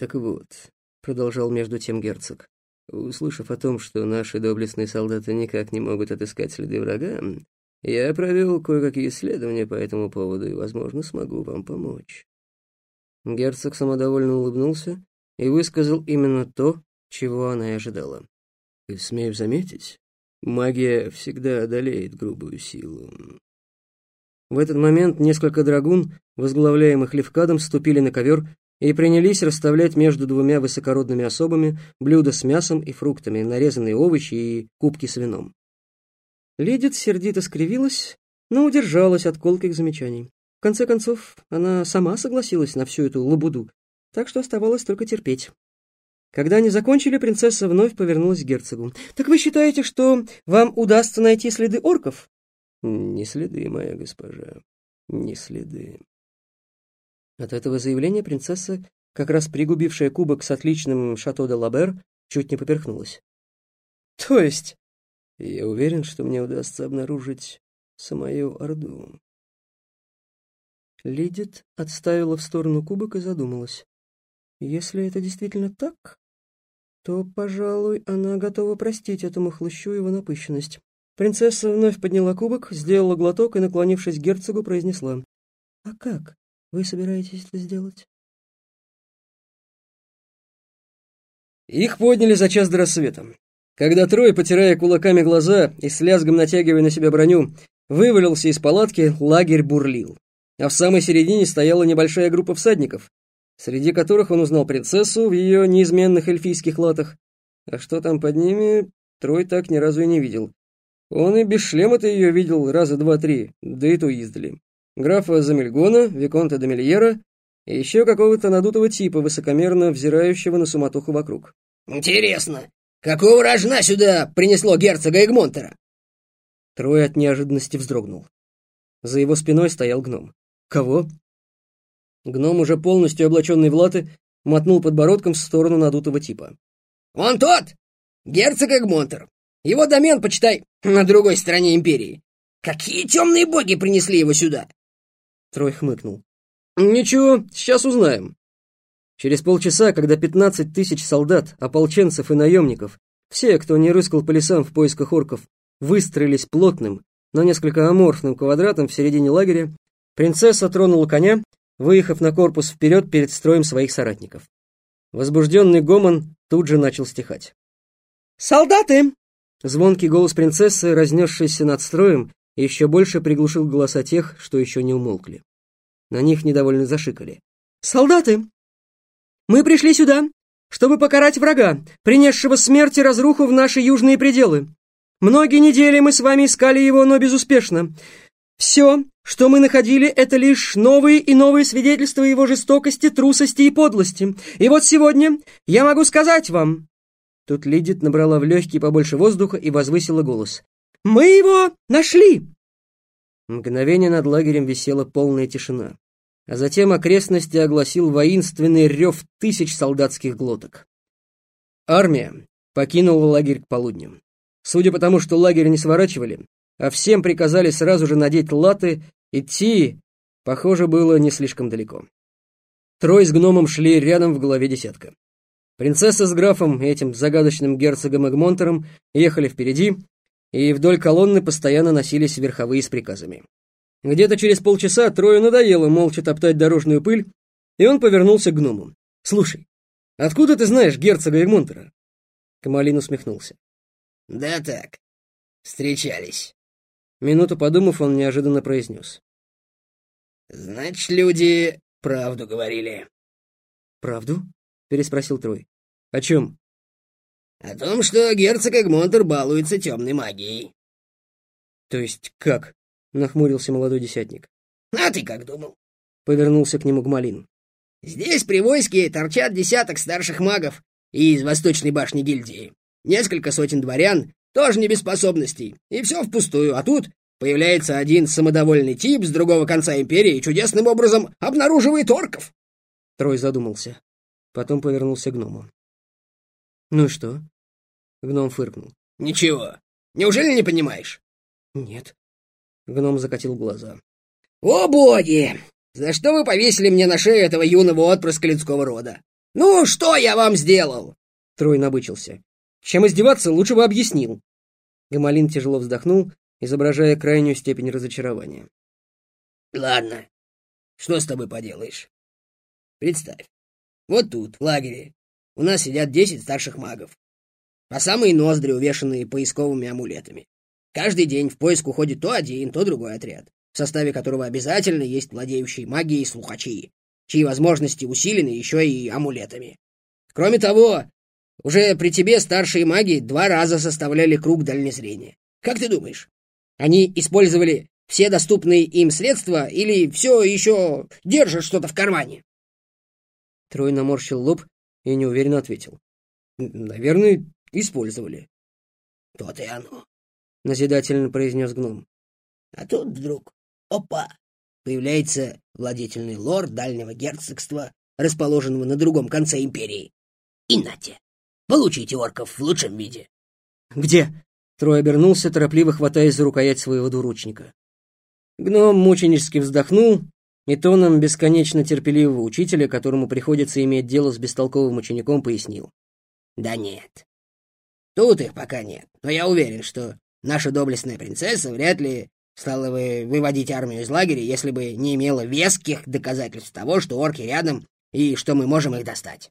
«Так вот», — продолжал между тем герцог, услышав о том, что наши доблестные солдаты никак не могут отыскать следы врага, я провел кое-какие исследования по этому поводу и, возможно, смогу вам помочь. Герцог самодовольно улыбнулся и высказал именно то, чего она и ожидала. «Смею заметить, магия всегда одолеет грубую силу». В этот момент несколько драгун, возглавляемых Левкадом, ступили на ковер и принялись расставлять между двумя высокородными особами блюда с мясом и фруктами, нарезанные овощи и кубки с вином. Ледит сердито скривилась, но удержалась от колких замечаний. В конце концов, она сама согласилась на всю эту лабуду, так что оставалось только терпеть. Когда они закончили, принцесса вновь повернулась к герцогу. «Так вы считаете, что вам удастся найти следы орков?» «Не следы, моя госпожа, не следы». От этого заявления принцесса, как раз пригубившая кубок с отличным шато де Лабер, чуть не поперхнулась. «То есть?» «Я уверен, что мне удастся обнаружить самую Орду». Лидит отставила в сторону кубок и задумалась. Если это действительно так, то, пожалуй, она готова простить этому хлыщу его напыщенность. Принцесса вновь подняла кубок, сделала глоток и, наклонившись к герцогу, произнесла. «А как вы собираетесь это сделать?» Их подняли за час до рассвета. Когда Трой, потирая кулаками глаза и с лязгом натягивая на себя броню, вывалился из палатки, лагерь бурлил а в самой середине стояла небольшая группа всадников, среди которых он узнал принцессу в ее неизменных эльфийских латах. А что там под ними, Трой так ни разу и не видел. Он и без шлема-то ее видел раза два-три, да и то издали. Графа Замельгона, Виконта Демельера и еще какого-то надутого типа, высокомерно взирающего на суматоху вокруг. «Интересно, какого рожна сюда принесло герцога Эгмонтера?» Трой от неожиданности вздрогнул. За его спиной стоял гном. «Кого?» Гном, уже полностью облаченный в латы, мотнул подбородком в сторону надутого типа. «Он тот! Герцог Эгмонтер! Его домен, почитай, на другой стороне империи! Какие темные боги принесли его сюда?» Трой хмыкнул. «Ничего, сейчас узнаем». Через полчаса, когда пятнадцать тысяч солдат, ополченцев и наемников, все, кто не рыскал по лесам в поисках орков, выстроились плотным, но несколько аморфным квадратом в середине лагеря, Принцесса тронула коня, выехав на корпус вперед перед строем своих соратников. Возбужденный гомон тут же начал стихать. «Солдаты!» Звонкий голос принцессы, разнесшийся над строем, еще больше приглушил голоса тех, что еще не умолкли. На них недовольно зашикали. «Солдаты! Мы пришли сюда, чтобы покарать врага, принесшего смерть и разруху в наши южные пределы. Многие недели мы с вами искали его, но безуспешно. Все, что мы находили, это лишь новые и новые свидетельства его жестокости, трусости и подлости. И вот сегодня я могу сказать вам...» Тут Лидит набрала в легкие побольше воздуха и возвысила голос. «Мы его нашли!» Мгновение над лагерем висела полная тишина, а затем окрестности огласил воинственный рев тысяч солдатских глоток. Армия покинула лагерь к полудню. Судя по тому, что лагерь не сворачивали, а всем приказали сразу же надеть латы, идти, похоже, было не слишком далеко. Трой с гномом шли рядом в голове десятка. Принцесса с графом и этим загадочным герцогом Эгмонтером ехали впереди, и вдоль колонны постоянно носились верховые с приказами. Где-то через полчаса Трою надоело молча топтать дорожную пыль, и он повернулся к гному. «Слушай, откуда ты знаешь герцога Эгмонтера?» Камалин усмехнулся. «Да так, встречались». Минуту подумав, он неожиданно произнес. «Значит, люди правду говорили». «Правду?» — переспросил Трой. «О чем?» «О том, что герцог Эгмонтер балуется темной магией». «То есть как?» — нахмурился молодой десятник. «А ты как думал?» — повернулся к нему Гмалин. «Здесь при войске торчат десяток старших магов из Восточной башни гильдии, несколько сотен дворян тоже не без способностей. И все впустую. А тут появляется один самодовольный тип с другого конца империи и чудесным образом обнаруживает орков. Трой задумался. Потом повернулся к гному. «Ну и что?» Гном фыркнул. «Ничего. Неужели не понимаешь?» «Нет». Гном закатил глаза. «О боги! За что вы повесили мне на шею этого юного отпрыска людского рода? «Ну, что я вам сделал?» Трой набычился. «Чем издеваться, лучше бы объяснил». Гамалин тяжело вздохнул, изображая крайнюю степень разочарования. «Ладно, что с тобой поделаешь? Представь, вот тут, в лагере, у нас сидят десять старших магов, по самые ноздри, увешанные поисковыми амулетами. Каждый день в поиск уходит то один, то другой отряд, в составе которого обязательно есть владеющие магией слухачи, чьи возможности усилены еще и амулетами. Кроме того, уже при тебе старшие маги два раза составляли круг дальнезрения. Как ты думаешь, они использовали все доступные им средства или все еще держат что-то в кармане?» Трой наморщил лоб и неуверенно ответил. «Наверное, использовали». «То-то и оно», — назидательно произнес гном. «А тут вдруг, опа, появляется владетельный лорд дальнего герцогства, расположенного на другом конце империи. И нате, получите орков в лучшем виде». «Где?» Трой обернулся, торопливо хватаясь за рукоять своего двуручника. Гном мученически вздохнул и тоном бесконечно терпеливого учителя, которому приходится иметь дело с бестолковым учеником, пояснил. «Да нет. Тут их пока нет, но я уверен, что наша доблестная принцесса вряд ли стала бы выводить армию из лагеря, если бы не имела веских доказательств того, что орки рядом и что мы можем их достать».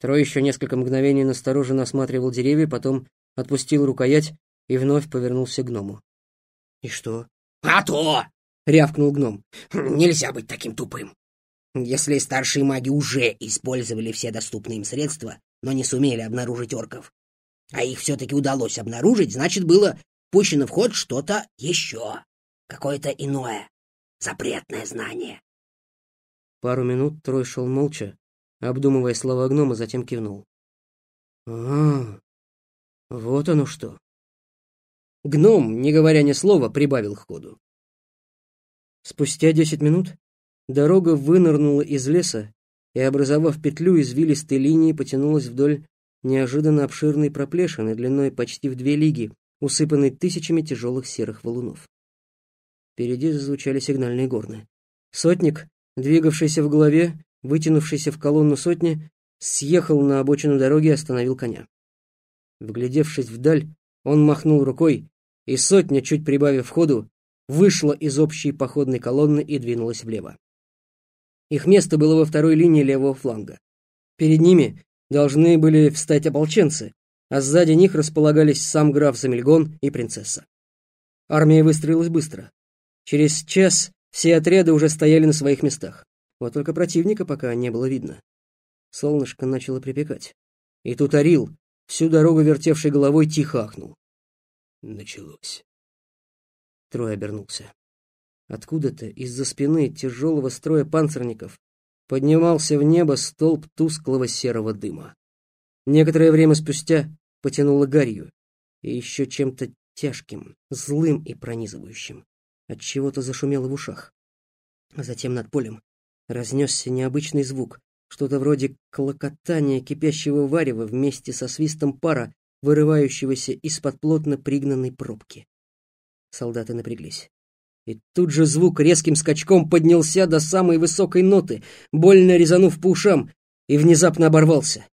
Трой еще несколько мгновений настороженно осматривал деревья, потом отпустил рукоять и вновь повернулся к гному. «И что?» «А то!» — рявкнул гном. «Нельзя быть таким тупым. Если старшие маги уже использовали все доступные им средства, но не сумели обнаружить орков, а их все-таки удалось обнаружить, значит, было пущено в ход что-то еще, какое-то иное, запретное знание». Пару минут Трой шел молча, обдумывая слова гнома, затем кивнул. «А, вот оно что!» Гном, не говоря ни слова, прибавил ходу. Спустя десять минут дорога вынырнула из леса и, образовав петлю извилистой линии, потянулась вдоль неожиданно обширной проплешины длиной почти в две лиги, усыпанной тысячами тяжелых серых валунов. Впереди зазвучали сигнальные горны. Сотник, двигавшийся в голове, вытянувшийся в колонну сотни, съехал на обочину дороги и остановил коня. Вглядевшись вдаль, он махнул рукой, и сотня, чуть прибавив ходу, вышла из общей походной колонны и двинулась влево. Их место было во второй линии левого фланга. Перед ними должны были встать ополченцы, а сзади них располагались сам граф Замельгон и принцесса. Армия выстроилась быстро. Через час все отряды уже стояли на своих местах. Вот только противника пока не было видно. Солнышко начало припекать. И тут Орил, всю дорогу вертевший головой, тихо ахнул. Началось. Трой обернулся. Откуда-то из-за спины тяжелого строя панцирников поднимался в небо столб тусклого серого дыма. Некоторое время спустя потянуло гарью и еще чем-то тяжким, злым и пронизывающим. От чего-то зашумело в ушах. А затем над полем разнесся необычный звук, что-то вроде клокотания кипящего варева вместе со свистом пара, вырывающегося из-под плотно пригнанной пробки. Солдаты напряглись. И тут же звук резким скачком поднялся до самой высокой ноты, больно резанув по ушам, и внезапно оборвался,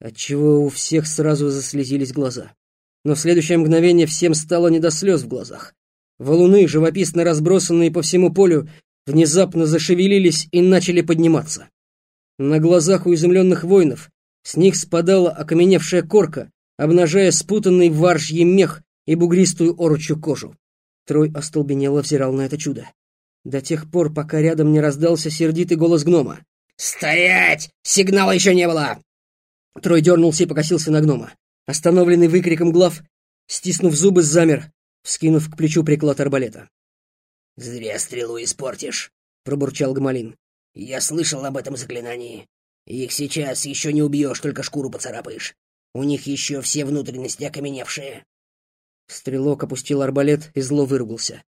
отчего у всех сразу заслезились глаза. Но в следующее мгновение всем стало не до слез в глазах. Валуны, живописно разбросанные по всему полю, внезапно зашевелились и начали подниматься. На глазах у изумленных воинов с них спадала окаменевшая корка, обнажая спутанный варжьий мех и бугристую оручью кожу. Трой остолбенело взирал на это чудо. До тех пор, пока рядом не раздался сердитый голос гнома. «Стоять! Сигнала еще не было!» Трой дернулся и покосился на гнома. Остановленный выкриком глав, стиснув зубы, замер, вскинув к плечу приклад арбалета. «Зря стрелу испортишь», — пробурчал Гмалин. «Я слышал об этом заклинании. Их сейчас еще не убьешь, только шкуру поцарапаешь. У них еще все внутренности окаменевшие. Стрелок опустил арбалет и зло выругался.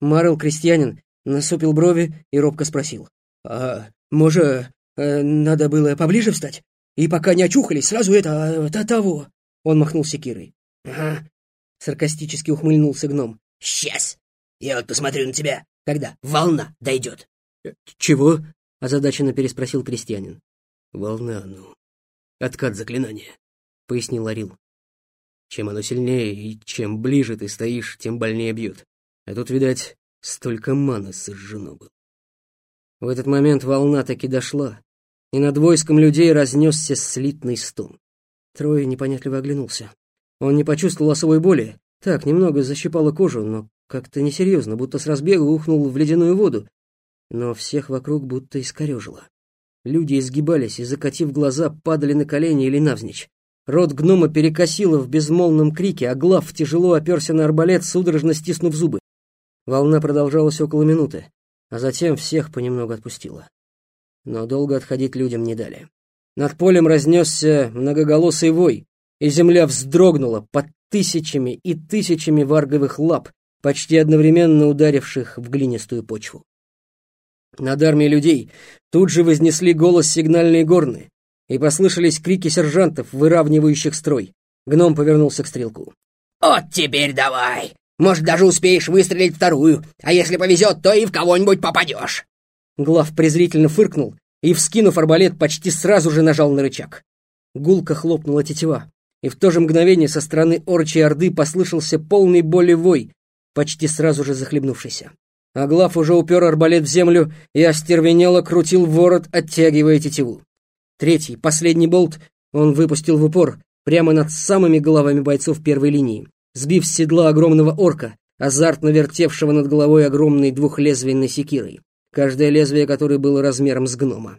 Марл крестьянин насупил брови и робко спросил. «А может, э, надо было поближе встать? И пока не очухались, сразу это... это того...» Он махнул секирой. «Ага», — саркастически ухмыльнулся гном. «Сейчас! Я вот посмотрю на тебя, когда волна дойдет». «Чего?» — озадаченно переспросил крестьянин. «Волна, ну, откат заклинания», — пояснил Арил. «Чем оно сильнее и чем ближе ты стоишь, тем больнее бьет. А тут, видать, столько маны сожжено было». В этот момент волна таки дошла, и над войском людей разнесся слитный стон. Трое непонятливо оглянулся. Он не почувствовал особой боли, так, немного защипало кожу, но как-то несерьезно, будто с разбега ухнул в ледяную воду. Но всех вокруг будто искорежило. Люди изгибались и, закатив глаза, падали на колени или навзничь. Рот гнома перекосило в безмолвном крике, а Глав тяжело оперся на арбалет, судорожно стиснув зубы. Волна продолжалась около минуты, а затем всех понемногу отпустила. Но долго отходить людям не дали. Над полем разнесся многоголосый вой, и земля вздрогнула под тысячами и тысячами варговых лап, почти одновременно ударивших в глинистую почву. Над армией людей тут же вознесли голос сигнальные горны, и послышались крики сержантов, выравнивающих строй. Гном повернулся к стрелку. «Вот теперь давай! Может, даже успеешь выстрелить вторую, а если повезет, то и в кого-нибудь попадешь!» Глав презрительно фыркнул и, вскинув арбалет, почти сразу же нажал на рычаг. Гулко хлопнула тетива, и в то же мгновение со стороны орчей орды послышался полный боли вой, почти сразу же захлебнувшийся. Аглав уже упер арбалет в землю и остервенело крутил ворот, оттягивая тетиву. Третий, последний болт он выпустил в упор, прямо над самыми головами бойцов первой линии, сбив с седла огромного орка, азартно вертевшего над головой огромной двухлезвенной секирой, каждое лезвие которой было размером с гнома.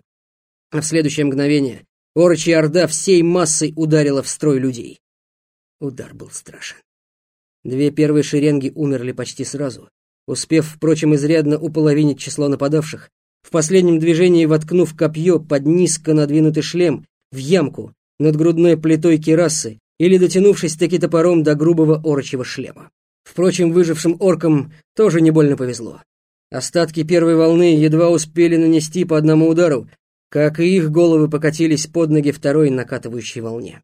А в следующее мгновение орочья орда всей массой ударила в строй людей. Удар был страшен. Две первые шеренги умерли почти сразу, успев, впрочем, изрядно уполовинить число нападавших, в последнем движении воткнув копье под низко надвинутый шлем в ямку над грудной плитой кирасы или дотянувшись таки топором до грубого орочьего шлема. Впрочем, выжившим оркам тоже не больно повезло. Остатки первой волны едва успели нанести по одному удару, как и их головы покатились под ноги второй накатывающей волне.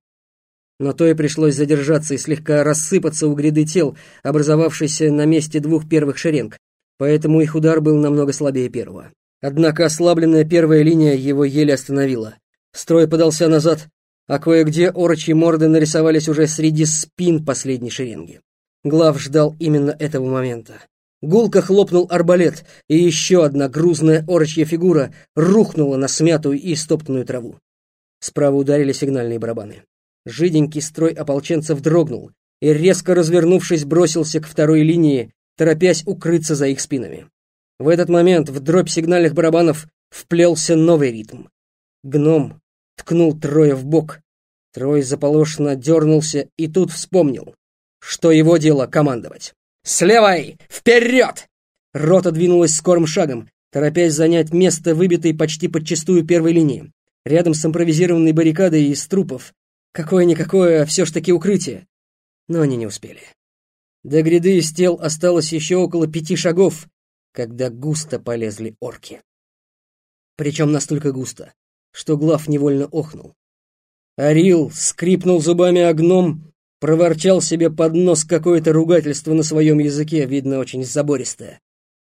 Но то и пришлось задержаться и слегка рассыпаться у гряды тел, образовавшейся на месте двух первых шеренг, поэтому их удар был намного слабее первого. Однако ослабленная первая линия его еле остановила. Строй подался назад, а кое-где орочьи морды нарисовались уже среди спин последней шеренги. Глав ждал именно этого момента. Гулко хлопнул арбалет, и еще одна грузная орочья фигура рухнула на смятую и стоптанную траву. Справа ударили сигнальные барабаны. Жиденький строй ополченцев дрогнул и, резко развернувшись, бросился к второй линии, торопясь укрыться за их спинами. В этот момент в дробь сигнальных барабанов вплелся новый ритм. Гном ткнул Троя в бок. Трой заполошно дернулся и тут вспомнил, что его дело командовать. «С левой! Вперед!» Рота двинулась скорым шагом, торопясь занять место, выбитой почти подчистую первой линии. Рядом с импровизированной баррикадой из трупов Какое-никакое, а все ж таки укрытие. Но они не успели. До гряды из тел осталось еще около пяти шагов, когда густо полезли орки. Причем настолько густо, что Глав невольно охнул. Арил скрипнул зубами о гном, проворчал себе под нос какое-то ругательство на своем языке, видно, очень забористое.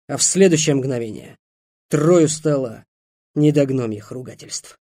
А в следующее мгновение Трою стало не до гномьих ругательств.